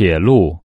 铁路。